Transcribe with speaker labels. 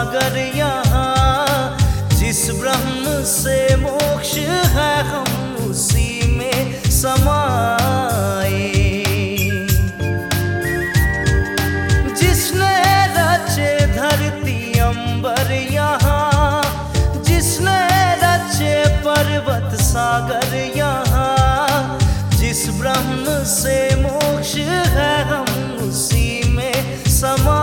Speaker 1: सागर यहाँ, जिस ब्रह्म से मोक्ष है, हम उसी में समाए जिसने रचे धरती अंबर यहाँ, जिसने रचे पर्वत सागर यहाँ, जिस ब्रह्म से मोक्ष है, हम उसी में समा